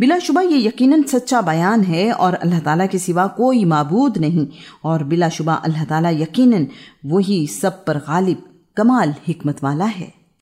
بلا شبہ یہ یقیناً سچا بیان ہے اور اللہ تعالیٰ کے سوا کوئی معبود نہیں اور بلا شبہ اللہ تعالیٰ یقیناً وہی سب پر غالب کمال حکمت والا ہے۔